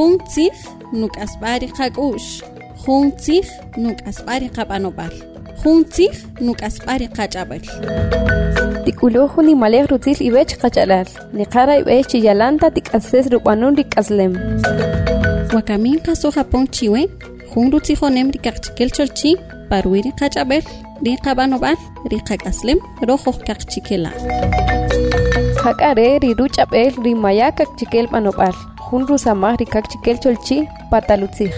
Juntzig nuk'asb'ari qak'u'x. Juntzig nuk'asb'ari qab'anob'al Juntzig nuk'asb'ari qach'ab'al. Tikuluju ni malej rutzil ibech qach'alal. Niqara ibech chiyalanta tik'ases rub'anun rik'aslem. Wakamin qaso Japón chiwe jun rutzijonem rikaqchikel cholchi parwi riqach'ab'el riqab'anob'al riqak'aslem rojoj qaqchikela Hak'are riruch'ab'el rimaya kakchikel b'anob'al jun rusamaj rikakchikel cholchi patalutzij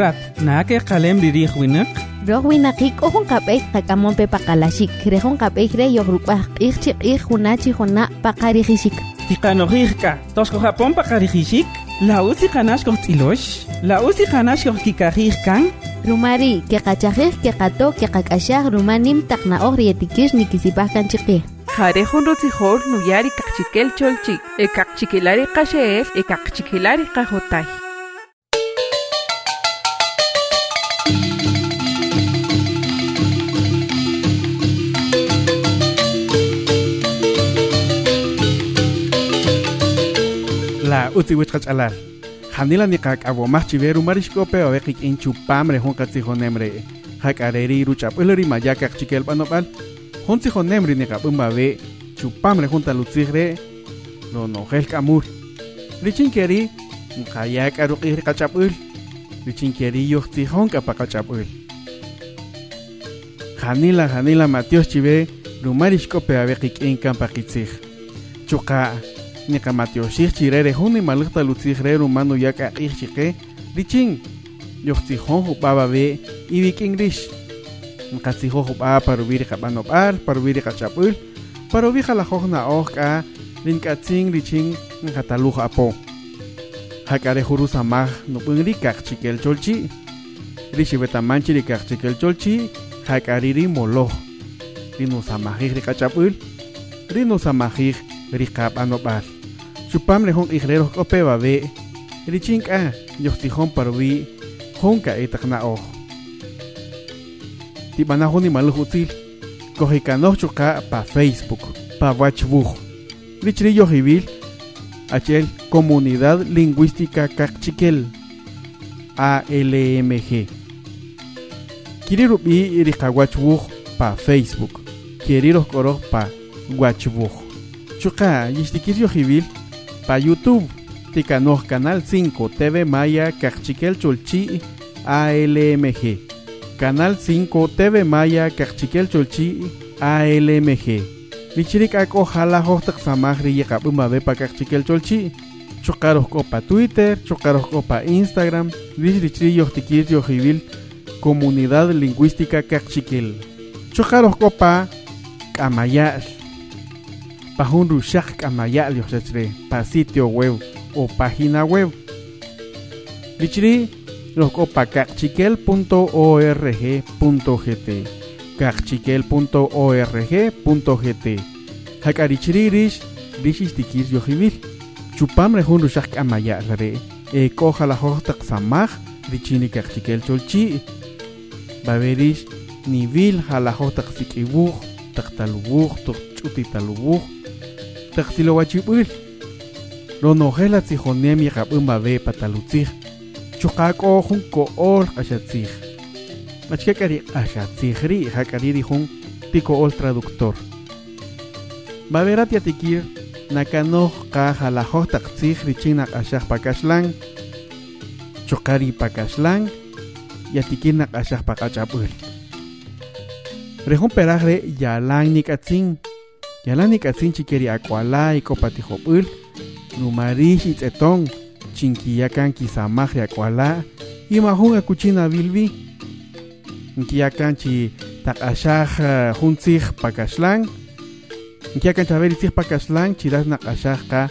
rat nake qalem ririj winak Roj winaqik ojun kab'ey qakamon pe paqalaxik rejon kab'ey re yojrub'aj q'ij chi q'ij juna chi juna paqarijixik tiqanojijka toxko japón paqarijixik la usi qanax kojtz'ilox la usi qanax kojkikajij kan rumari ke qachajij ke qato ke qak'axaj rumanim taq na'oj riyetikix nikisipaj kan chiqij Jarejun rutzi jor nuyari kakchikel cholchik. E kakchikelari kaxeer, e kakchikelari kajotai. La uti wichkach alal. Hanila nikak abo machi veru marishko peo vekik inchu pamre hunkatzi honemre. Hakareri ruchap ulerima ya kakchikel. Kaqchikel b'anob'al jun tzijonemri niqab'ämbabe chupamre jun talutzijre ronojel k'amul richinkeri nqaya k'aruq'ij qach'ap'äl richinkeri yojtzijon k'apa qach'ap'äl janila janila matios chive rumarixkope aweqik in kampaqitzij chuqa niqamatioxij chirere juni malqta lutzijre rumano yak aq'ij chiqe richin yojtzijon jub'aba be ibik'in rix nqatzijo jub'a parubiri qab'anob'al parubiri qach'ab'äl parubi jalajoj na'oj k'a rink'atzin richin nqataluj apo jak'are juru samaj nub'äng ri kaqchikel cholchi rixibetamanchi ri kaqchikel cholchi jak'ari ri moloj rinusamajij ri qach'ab'äl rinusamajij ri qab'anob'al chupam re jong ijrero kope babe richin k'a yojtzijon parwi jong ka jun nimaluj utzil kojikanoj chuqa pa facebook pa wachbuj rich ri yojibil achel comunidad lingüística kakchikel ALMG kiri rubi ri qawachbuj pa facebook kiri rojkoroj pa wachbuj chuqa yixtikir yojibil pa YouTube Ticanoj Canal 5 TV Maya Cachiquel Cholchi ALMG Canal 5 TV Maya Cachiquel Cholchi ALMG Lichirik ako jala hostak samagri yakabumabe pa Cachiquel Cholchi. Chokaros ko pa Twitter, chokaros ko pa Instagram, Lichri yohtikir yohibil Comunidad Lingüística Cachiquel. Chokaros ko pa Kamayal pajun rushak kamayal yochachre pa sitio web o página web. Lichri loko pa kakchikel.org.gt kakchikel.org.gt Hakarichri rish rishis tikir yojibil. Chupam rejun rushak kamayal re e koja la hostak samaj richini kakchikel cholchi. Baberish nibil jalahostak sikibuj taktalubuj tukchutitalubuj taxilo wachibul ronojela tzijonem yaqab'ämba be patalutzij chuqak'o jun ko'ol q'axatzij machkak'ari q'axatzijri jak'ariri jun tiko'ol traductor. Baberat yatikir nakanoj qa jalajoj taq tzij richin naq'axaj pakaxlan. Chuqari pakaxlan yatikir naq'axaj paq'ach'ab'äl. Rejun peraj re yalan nik'atzin. Yalan nik'atzin chikeri akwala ikopatijop'äl numarix itz'eton chinkiyakan kisamaj ri akwala imajun akuchina bilbi. Nkiyakan chi taq'axaj uh, jun tzij pakaxlan. Nkiyakan chaberi tzij pakaxlan chiras naq'axaj qa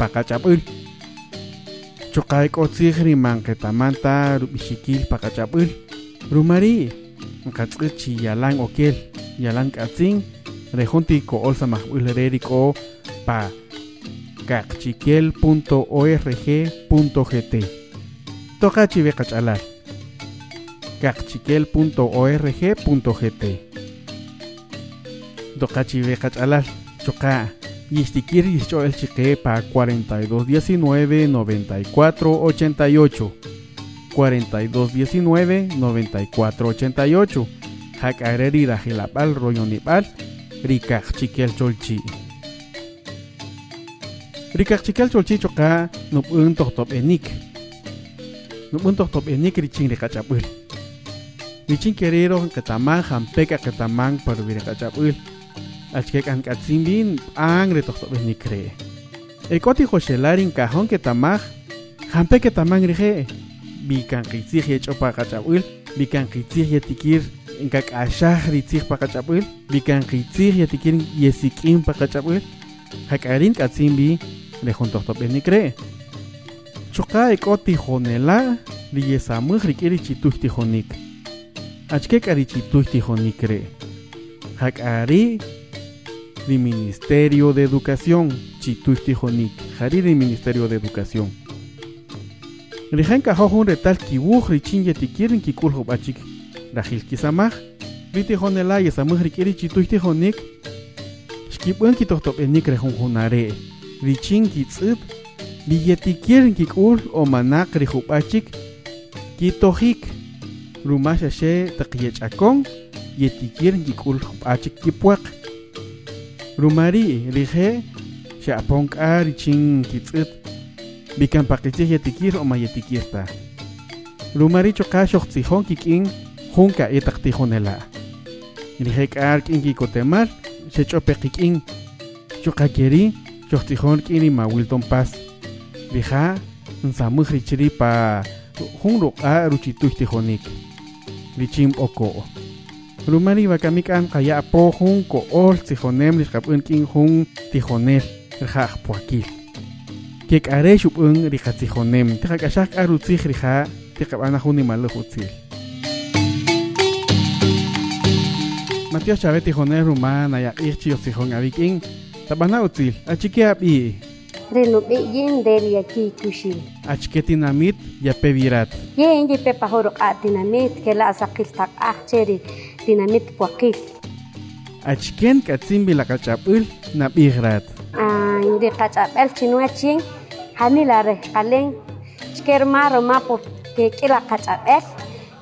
paqach'ab'äl chuqay k'o tzij rimanqetamanta rub'ixikil paqach'ab'äl rumari nqatz'äj chi yalan okel yalan k'atzin rejun tiko'ol samajb'äl re rik'o pa chive qach'alal kaqchikel.org.gt toqa chive qach'alal chuqa Yishtikir Yishcho el Chique pa 4219 9488 4219 9488 Hakareri Rajilapal Royonipal Rikaj Chikel Cholchi Rikakchikal un nop'un top enik ricing richin capul. Ricing kerero qataman jampek aqataman parwi riqachap'ul. Achkek ank'atzinbin top enik re. Ekoti joxelarin cajón ketamaj jampek ketaman rije. Bikan qitzij yech'opa qachap'ul, bikan tikir, yetikir nkak'axaj ritzij pa qachap'ul, bikan qitzij yetikir yesik'in pa kacapul. Hak'arin k'atzinbin le jun tohto ni kre choka e koti jonela li ye samuj rikiri chituj tijonik achkek ari chituj tijonik re. Hakari del Ministerio de Educación, Chituistijonik, Jari del Ministerio de Educación. Rijan cajojun retal kibuj richin yetikirin kikuljo bachik, rajil kisamaj, ritijonela yesamuj rikiri chituistijonik, shkipun kitohtop enik rejun junare, richin kitzib, billetikirin kikul o manak rijubachik, kitojik, rumashashe taqiyachakon, yetikirin kikul bachik kipuak, rumari rije xapon k'ari chin kitz'it bikan paqichij yetikir o ma yetikirta. Rumari choqa xoqtzijon kik'in jun ka'etaq tijonela rije k'ar k'in kikotemar xech'ope qik'in choqa keri xoqtzijon k'in ma wilton paz. Rija nsamuj richiri pa jun ruq'a ruchituj tijonik richin b'oko' rumari bakamikan kaya po jun ol tijonem rixqab'un k'in jun tijonel rja'aj puakil ke k'are xub'un riqa tijonem tiqak'axaj k'ar rutzij rija utzil Matios Chávez tijonel ruma nayaq'ij chiyos tijon abik'in Tabanautil, achike api. Relupi yendel ya kikushil. Achike tinamit ya pevirat. Yen ye pepahoro a tinamit ke la sakil tak ah cheri tinamit puakil. Achiken katsimbi la kachapul na pigrat. Ah, inde kachapel chinuachin. Hanilare kalen. Chker maro mapo ke kila kachapel.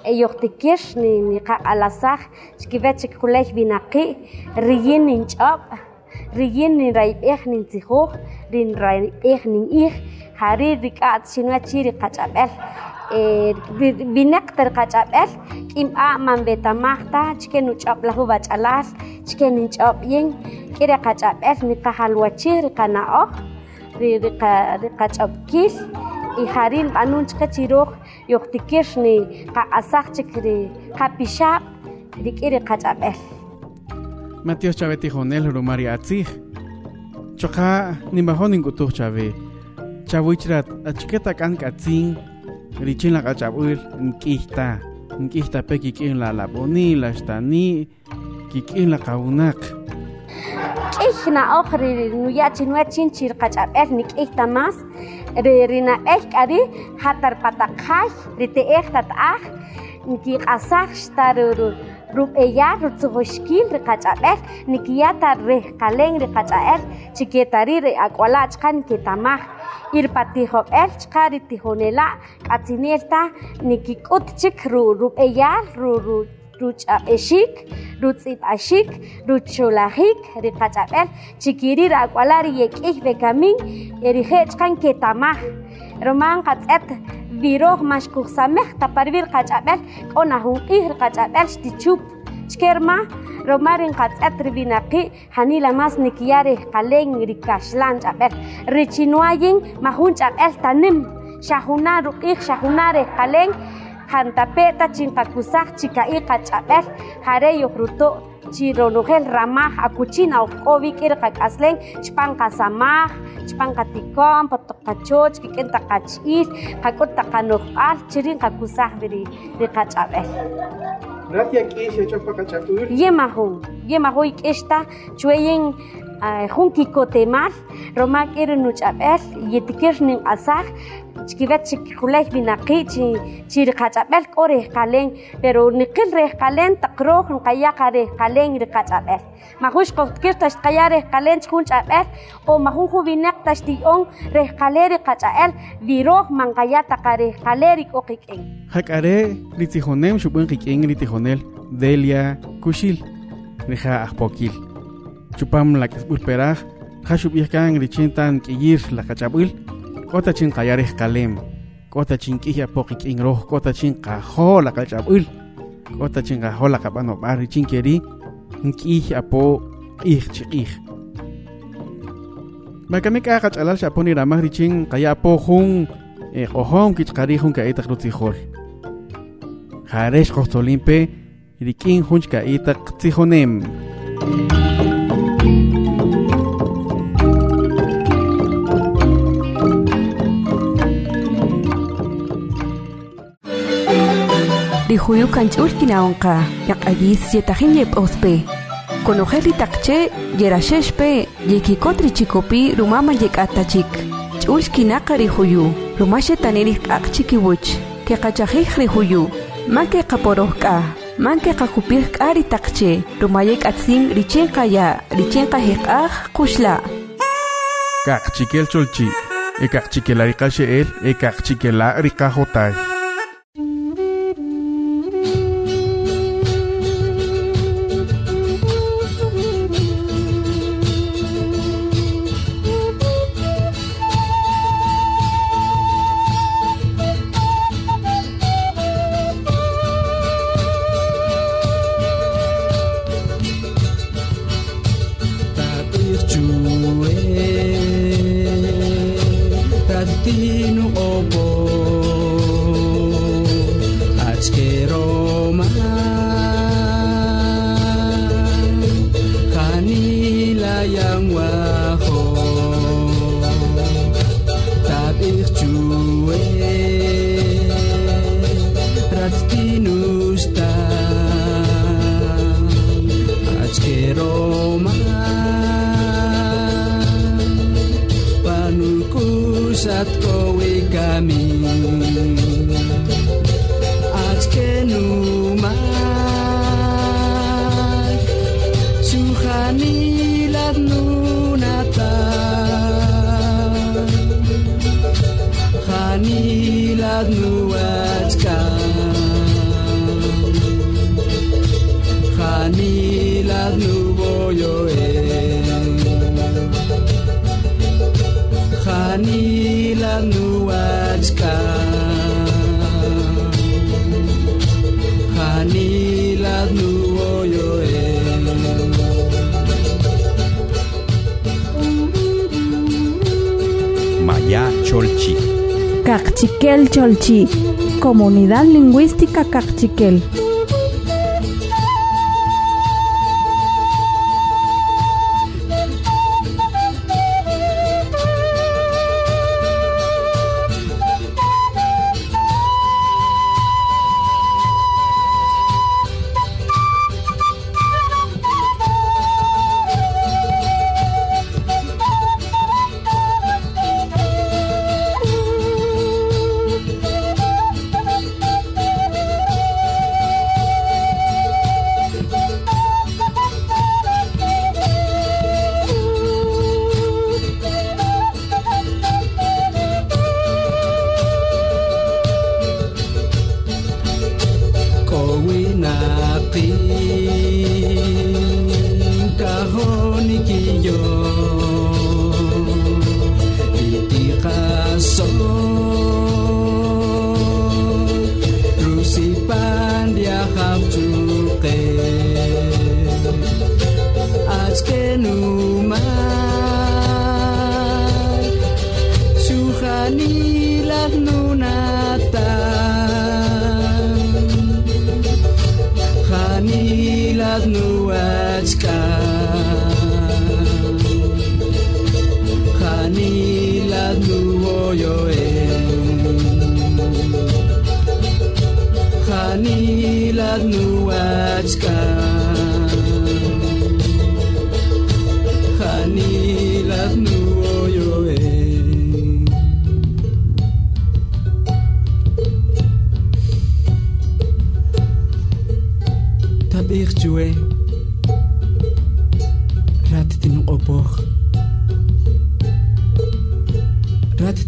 Eyoktikir ni ni ka alasah. Chkivechik kulej binaki. Riyin ninchop. rigin rin raib ej nin tzijuj rin raib ej nin ij jari rik'at xinwachi riqach'ab'el binaq riqach'ab'el k'im'a man betamaj taj chike nuch'ab' laj ubach'alal chike ninch'ab' yin k'i riqach'ab'el niqajalwachi riqana'oj riqach'ab'kil y jari nq'anun chqe chiruj yojtikir niqaq'asaj chik riqapixab' rik'i riqach'ab'el Matios Chávez tijonel rumari atzij. Choqa nimbajon ninkutuj Chávez chawichrat achketa kan katzin richin la kachap'ul nk'ijta nk'ijta pe kik'in la lab'oni la xtani kik'in la qawunaq k'ij na'oj ri nuya chinua chin chi riqach'ab'el nik'ij tamas ri rinab'ej k'ari jatar pataqjay rite'ej tat'aj rub'eyar rutsujuxkin riqach'ab'el nikiyata rijqalen riqach'a'el chiketari ri'ak'uala chqan ketamaj irpatijob'el chqa ritijonela' k'atzineel taj nikik'ut chik rub'eyar ru ruch'ab'exik rutz'ib'axik ruchulajik riqach'ab'el chikiri ri'ak'uala riyek'ij bekamin rije'e kita mah ro'man qatz'et viroj maxkujsamej taparwi riqach'ab'el k'o najun q'ij riqach'ab'el xtichup chkerma roma rinqatz'et rib'inaqi' janila mas nikiya rij qalen rikaxlan ch'ab'el richinuayin majun ch'ab'el tanim xajuna ruq'ij xajuna rij qalen jantape'ta chinqakusaj chika'i qach'ab'el jare yojruto' chironujel ramaj akuchin awq'obi k'ir qak'aslen chpan qasamaj chpan qatikon potoq qachoch kik'in taq qach'il qak'ut taq qano'jb'al chirin qakusaj ri Gracias chweyin jun kikotemal roma k'ir nuch'ab'el yitikir ninq'asaj chkivet chikulej binaqi chi chiriqach'ab'el k'o rejqalen pero niqil rejqalen taq roj nqayaqa rejqalen riqach'ab'el. Majux qojtkir tax tqaya rejqalen chjun ch'ab'el o majun ju binaq tax ti'on rejqale riqach'ab'el viroj manqaya taqa rejqale rik'o qik'in. Hakare ritzijonem xubuen qik'in ritijonel Delia Kushil rija ajpokil chupam la k'isb'ul ja xub'ij kan richin tan k'iyir la qach'ab'il k'ota chin qayarej kalem k'ota chin k'ij apoq ik'in roj k'ota chin qajo la qach'ab'il k'ota chin qajo la qab'anob'al richin keri nk'ij apo q'ij chiq'ij. Makame k'a qach'alal xapo niramaj richin qaya apo jun q'ojom kichqarij jun ka'itaq rutzijol. Jarex qojtzolimpe rik'in jun chka'itaq tzijonem rijuyu kanch'ul kinawanqa yaq'ayis yetajin yep'ospe. Konojel ritaqche yerashexpe yekikot richikopi rumama yek'atachik. Ch'ul kinaqa rijuyu rumaxe tanirij q'aq chikiwuch. Keqachajij rijuyu man keqaporoj k'a man keqajupij k'a ritaqche rumaye k'atsin richinqa ya richinqa jeq'aj quxla' kaqchikel cholchi ekaqchikela riqaxe'el ekaqchikela riqajotay Maya Cachiquel Cholchi, Comunidad Lingüística Cachiquel.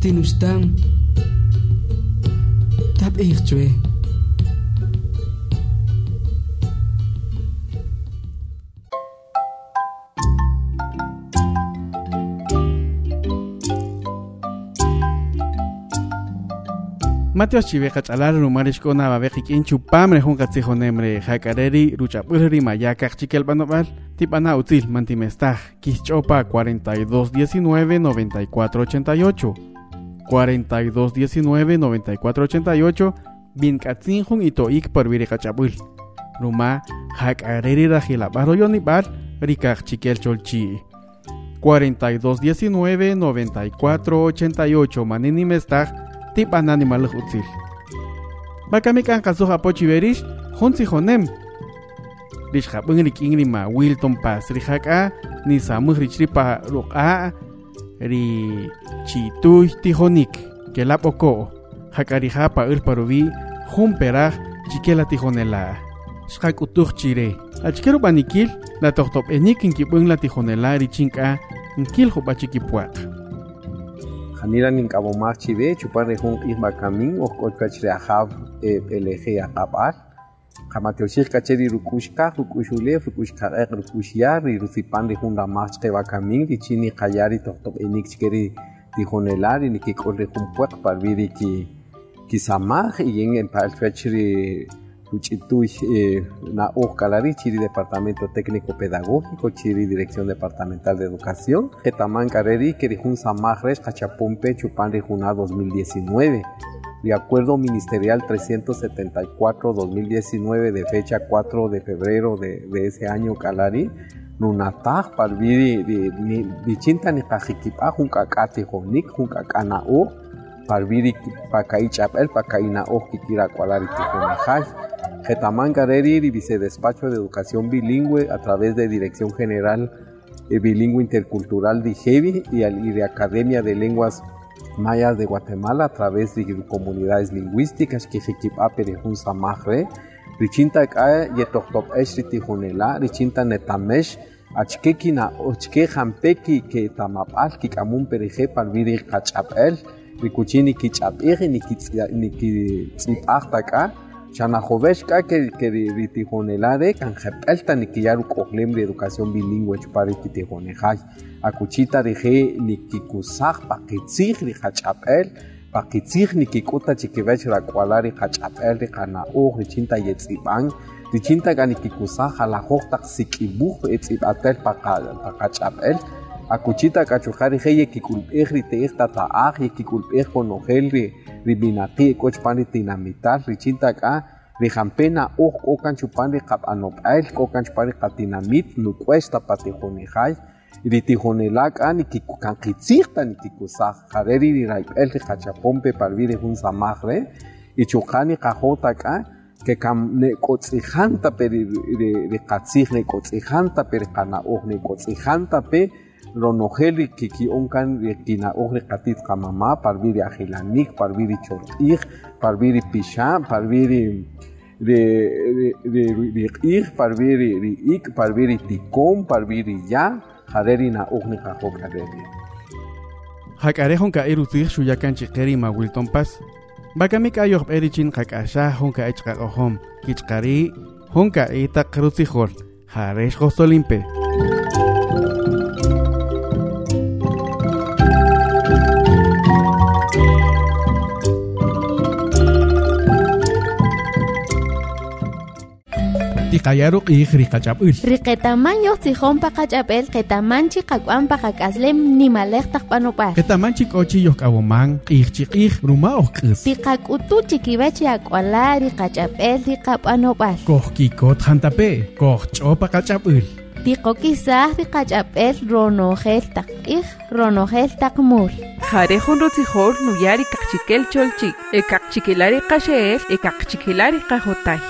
Tinustan tab ichwe Matios chiveja chalar rumarish kona babeji kin chupamre jun katzijo nemre jacareri ruchapurri mayaka chikel banobal tipana util mantimestaj kischopa 42 19 94 88 42 19 94 88 bin katzin jun itoik por vire kachapul ruma jacareri rajilabaro yonibal rikaj chikel cholchi 42 19 94 88 manini mestaj tipan animal utzil. Bakami kan kaso hapo chiverish, honsi honem. Rish hapung rik ingri ma Wilton pas rihaka ni samuh richri pa ruka ri chituy tijonik que la poco hakariha pa ur paruvi hum peraj chikela tijonela. Shak utuh chire. Achkero banikil la tohtop enik inkipung la tijonela richinka nkil hupachikipuak. Janira nin cabo marchi de chupar de jun isma camin o cochach de ajab LG acabar. Kamateoshir kacheri rukushka, rukushule, rukushka ek rukushya, ri rusipan de jun la march de chini kayari tohtop enik chikeri di jonelari ni kor de jun puak parviri ki ki samaj y en en pal fechri Uchituy na Kalari, Chiri Departamento Técnico Pedagógico, Chiri Dirección Departamental de Educación, Getaman Carreri, Kerijun Samajres, Cachapumpe, Chupan Rijuna 2019. De acuerdo ministerial 374-2019 de fecha 4 de febrero de, de ese año Calari, Nunataj, Parviri, Dichinta ni Kajikipa, Junkakati Jonik, Junkakana O, Parviri, Pakai Chapel, Pakaina O, Kikira Kualari Tijonajaj. Getaman Gareri, Vicedespacho de Educación Bilingüe a través de Dirección General Bilingüe Intercultural de IGEBI y, y de Academia de Lenguas Mayas de Guatemala a través de comunidades lingüísticas que Jiquipa Perejun Samajre, Richinta Kaya Yetochtop Eshri Tijonela, Richinta Netamesh, Achkekina, Ochke Jampeki, que Tamapal, Kikamun Pereje, Palviri Kachapel, Rikuchini Kichapere, Nikitzipachta Xanajovexca que que ritigonelade canjepelta niquiyaru coglem de educación bilingüe chupari kitigonejay. Acuchita deje nikikusaj paquitzij rihachapel, paquitzij nikikuta chiquivech racuala rihachapel rihanao richinta yetzibán, richinta ganikikusaj alajojtak sikibuj etzibatelpakachapel, ακουτσίτα κατσουχάρι χέγε κικουλπέχ ρητε έχ τα τα άχ και κικουλπέχ πονοχέλρι ριμινατή εκότς πάνε την αμητάς ριτσίντα κα ριχαμπένα όχ όκαν σου πάνε κατ ανοπαέλ όκαν σου πάνε κατ την αμήτ λουκουές τα πατεχονιχάι ρητη χονελάκ αν κικουκανκιτσίχτα νικικουσάχ χαρέρι ριραϊπέλ ριχατσαπόμπε παρβίρε χουν σαμάχρε ιτσουχάνι καχώτα κα και καμ νεκοτσιχάντα περι ριχατσίχ νεκοτσιχάντα περι κανα όχ νεκοτσιχάντα περι ronojeli kiki onkan kina ojre katit kamama parviri ajilanik parviri chortij parviri pisha parviri de de de ir parviri ri ik parviri tikom parviri ya jareri na ojni kajok Hakarejon ka irutij shuyakan chiqeri ma Wilton Paz. Bakami ka yob erichin kakasha honka echqa ohom kichqari honka ita qrutijol jaresh gostolimpe. Tikayaro qih riqachap'il. Riqetaman yoq tzijon paqachapel qetaman chiqak'wan paqakaslem nimalej taqpanopaj. Qetaman chik'ochi yoq k'awoman q'ij chiq'ij ruma oj. Tiqak'utu chikibech yak'wala riqachapel riqap'anopaj. Koj kikot jantape, koj ch'o paqachap'il. Tiqokisaj riqachapel ronojel taq'ij ronojel taqmul. Jarejun rutzijol nuyari kaqchikel cholchik. E kaqchikilari qasheel, e qajotay.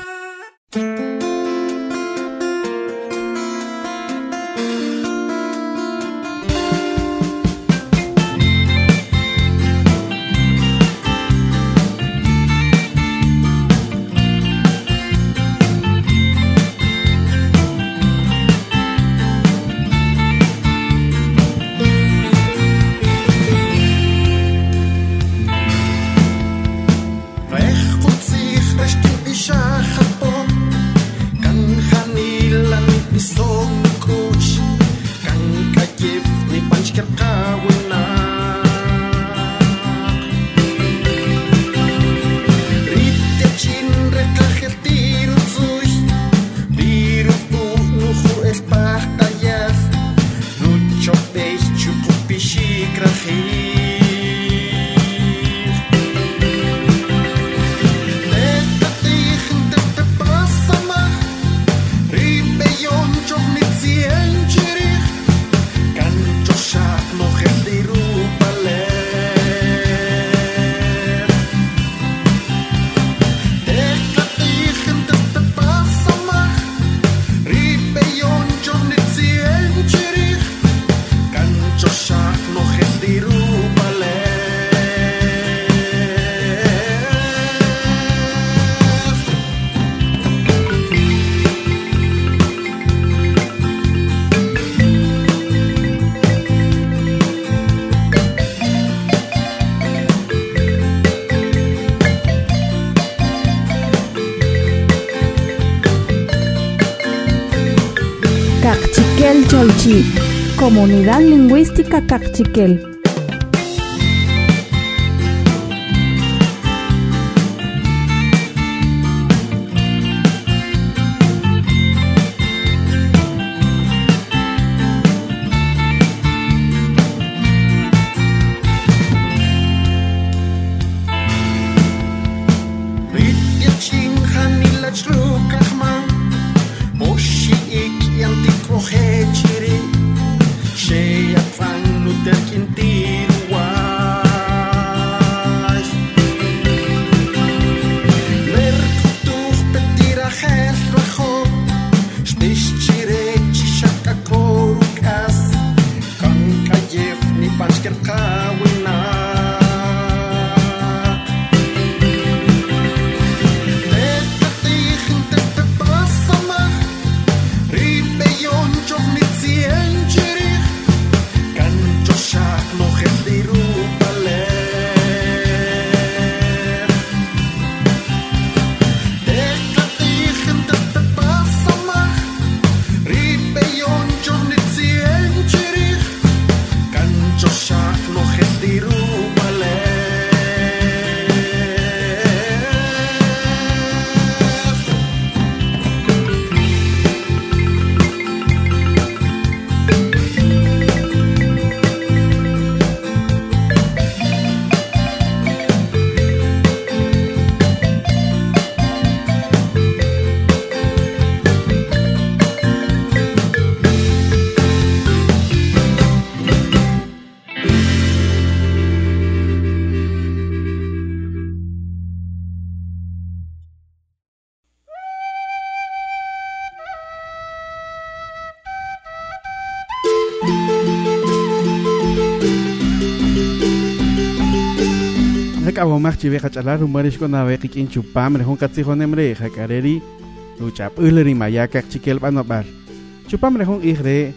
Comunidad Lingüística Cachiquel. k'awamaj chibeqa ch'alar rumarishk'u naveqi ch'inchupamri jun katzijonemri jak'areri e ruchap'äjleri mayakaq chikelb'anop'ar chupamri jun ijre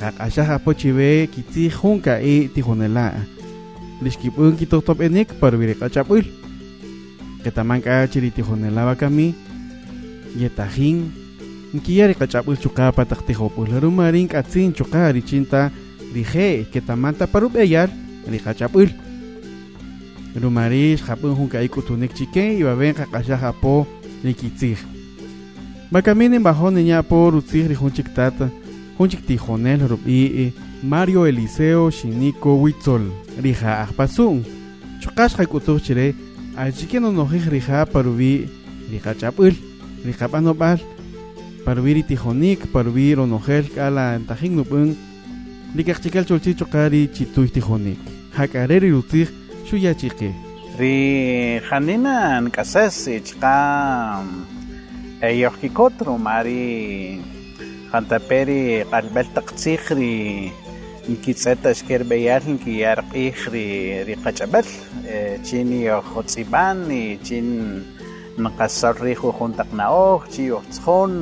qaq'axaj apo chibe kitzij jun ka'i e tijonela' lixkip'un kitotop'enik parwiri q'achap'äl qetaman k'a chiri tihonela wakami yetajin nkiyari q'achap'äl chuqapa taq tijop'äl rumarin k'atzin chuqa richinta rije' qetamanta parub'eyar riq'achap'äl rumarish japun junka ikutunik chiken y baben kakasha japo likitzig. Bakamin en bajón niña por utzig rijunchik tata, junchik tijonel rubi Mario Eliseo Shiniko Huitzol, rija ajpasun. Chokash jaikutuch chire, achiken onojij rija parubi rija chapul, rija panopal, parubiri tijonik, parubir onojel kala tajin nupun, chokari chituy tijonik. Hakareri Chuchu yachiqe. Ri haninan kasasi chqa eyoqkikotru mari qantaperi qalbel taqtsiq ri nkitz'etax kerbeyal nkiyarq'ij ri ri qach'ab'al chin yojotz'iban chin nqasol riij jujun taq na'oj chi yojtzjon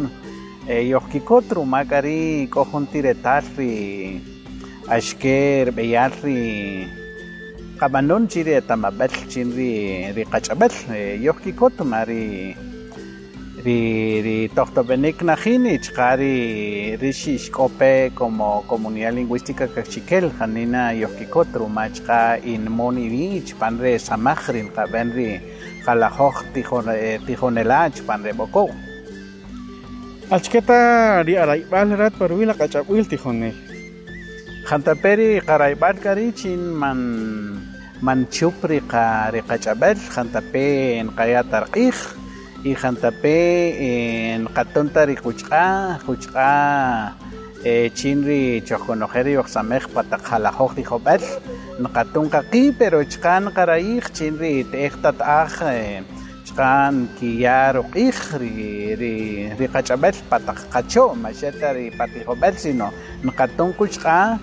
yojkikotru mak'ari k'ojuntiratal ri axke ri qabanon chiri tamabel chinri ri qach'abel yohki kot mari ri ri tohtobenik najini chqari ri xixk'ope como comunidad lingüística kachikel janina yohki kot rumachqa inmoni ri chpan re samaj rin ri qalajoj tijonela chpan re bokow achketa ri arayb'al rat parwila qach'ab'il tijonel jantaperi qarayb'al kari chin man manchup riqa riqach'abel jantape nqaya tarq'ij y jantape nqatonta riquch'a quch'a chin ri chojonojel riyoqsamej pataq jalajoj rijob'el nqatun qaqi pero chqan qarayij chin ri t'ej tat'aj chqan kiya ruq'ij ri ri riqach'abel pataq qacho maxeta ri patijob'el sino nqatun quch'a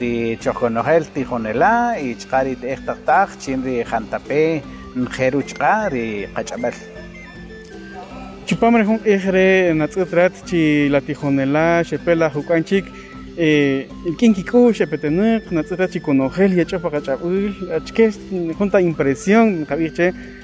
ri chojonojel tijonela y chqari t'ej taqtaj chin ri jantape njeru chqa ri qach'abel chupam re jun q'ij re natz'ut rat chi la tijonela xepela juk'anchik che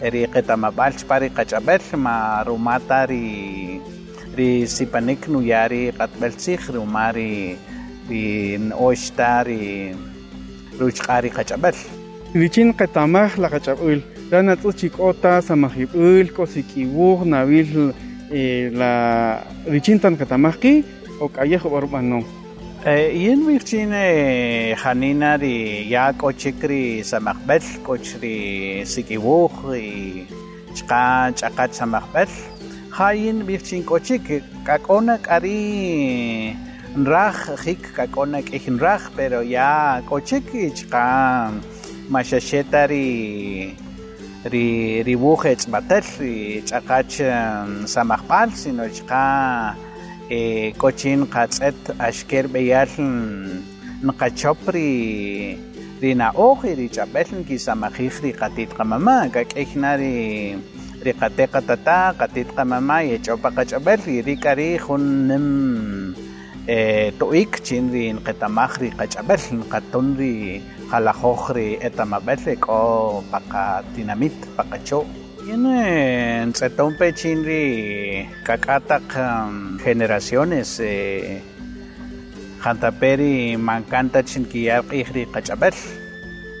ri qetamab'al chpa ri qach'ab'el ma rumata ri ri sipanik nuyari qatb'el tzij ruma ri ri n'ox ta ri ruchq'a ri qach'ab'el Richin qetamaj la qach'ab'ul ra natz'u chik'ota samajib'ul k'osik'iwuj nawil eh, la richin tan qetamaj qi o Eh, y en Virginia, Janina de ya cochicri samarbel, cochri sikibuj y chka chakat samarbel. Hayin Virgin cochic, cacona cari raj, hic cacona quejin raj, pero ya cochic chka machacheta ri ri ribuje chbatel y chakach samarbal, sino chka. K'ochin qatz'et axker b'eyal nqachop ri ri na'oj y ri ch'ab'el nkisamajij ri qatit qamama kak'ej na ri ri qate qatata qatit qamama yech'opa qach'ab'el y ri k'ari jun nim eh, to'ik chin ri nqetamaj ri qach'ab'el nqaton ri qalajoj ri etamab'el k'o paqatinamit paqacho' yin ntz'eton pe chin ri kak'ataq um, generaciones eh, jantape ri mankanta chin kiyar q'ij ri qach'ab'el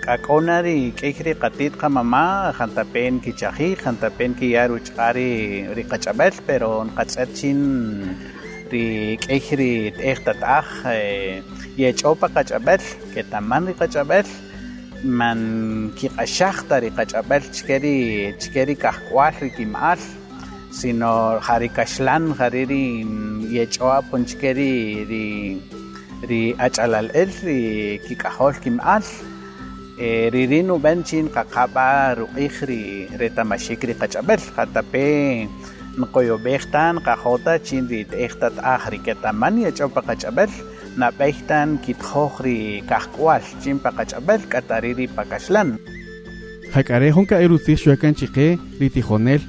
k'ak'ona ri k'ij ri qatit qamama jantapen kichajij jantapen kiyar uchq'a ri qach'ab'el pero nqatz'et chin ri k'ij ri t'ej tat'aj eh, yech'opa qach'ab'el ketaman ri qach'ab'el man kiq'axaj ta ri qach'ab'el chke ri chke ri kajk'wal ri kim'al sino jari kaxlan jari ri yech'o'apon chke ri ri ri ach'alal'el ri kik'ajol kim'al eh, ririn ub'en chin qaqab'a ruq'ij ri retamaxik ri qach'ab'el jatape nqoyob'ej tan qajota chin ri t'ej tat'aj ri ketaman yech'opa qach'ab'el nab'ej tan kitjoj ri kajk'wal chin pa qach'ab'el k'atari ri pakaxlan Jakare jonka erutzij xuekan chiqe ri tijonel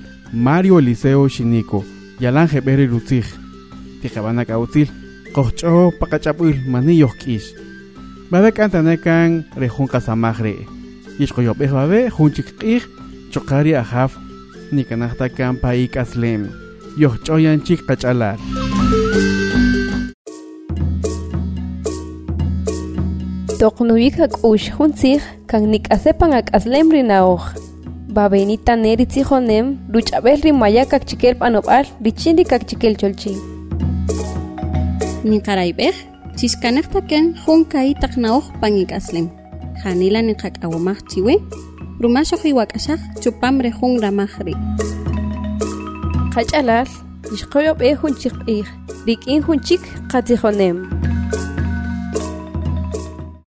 Mario Eliseo Xinico yalan jeb'eri rutzij tiqabana k'awtzil qojch'o paqach'ab'ul maniyoj k'ix b'ada k'antanekan re jun qasamaj re' yixqoyob'ej b'abe jun chik q'iij choqari ajaf nikanajtakan pa ik'aslem yojch'oyan chik qach'alal toqnuik hak'ux jun tzij kan nik'asepan ak'aslem ri na'oj babenita ne ri tzijonem ruch'ab'ej ri maya kakchikel p'anob'al richin ri kakchikel cholchi Niqarayb'ej chixkanajtaken jun ka'itaq na'oj pan ik'aslem janila niqak'awamaj chiwe rumaxoj iwak'axaj chupam re jun ramaj ri. Qach'alal ixqoyob'ej jun chik q'iij rik'in jun chik qatzijonem